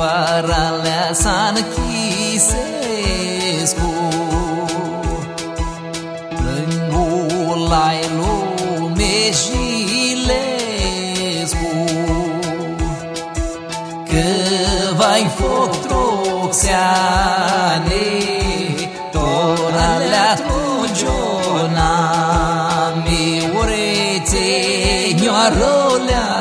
Maralea Sanchисescu Plângul ai lume Jilescu? Că vai foc troxeane Toralea trogiona Mi urețe nioarolea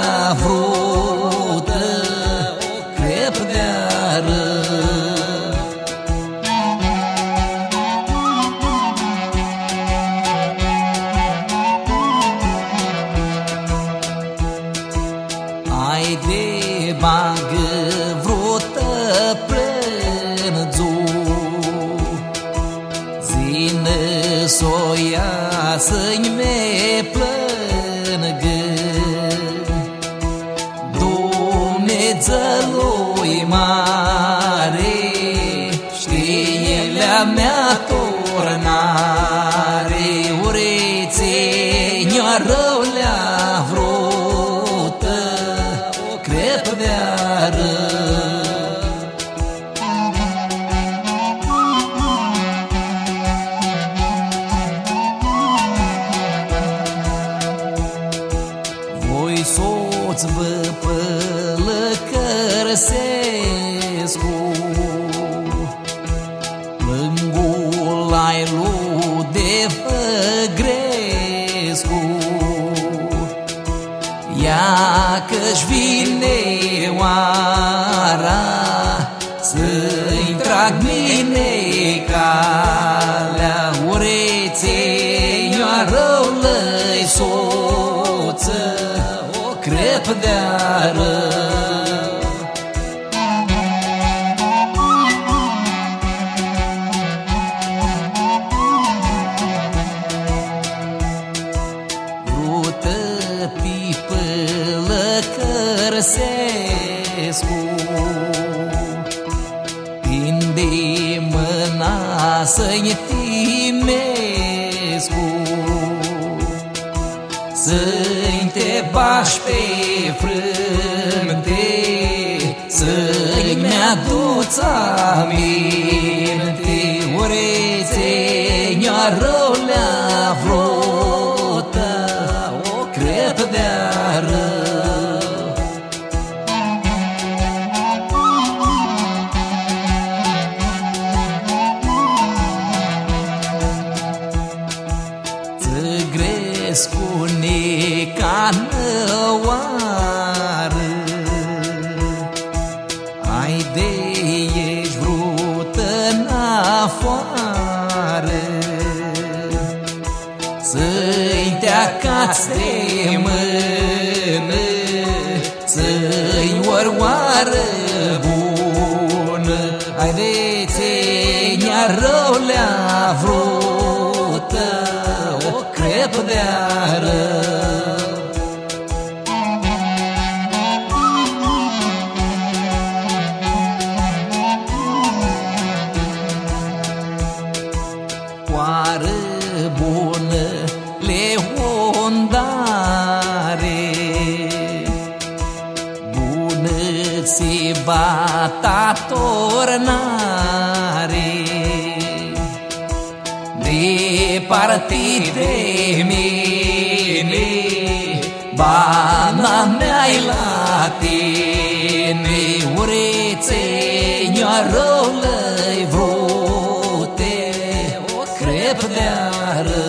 Dumnezeului mare Știe la mea turnare Urețe nioară le-a vrută Crep de-ară Voi soț vă pălăcărsescu Plângul ai lui de făgrescu Ia că-și vine oara Să-i trag mine calea Ureței ioară-lăi soță O crep de-ară Rută lăcărsescu Tinde mâna să-i timescu. Să-i te bași pe frânte Să-i mi-aduți aminte. Urețe nioară le-a vrută Țăgrescu ca năoară Ai de ești vrută în afară Să-i te acați de mână Să-i orioară bună. Ai de țenia rău le-a vrută O crep de-ară Coară bună leondare Bună ți bata tornare despărțit de mine Bana mea la tine Urețe nioarului vrute O crep de arăt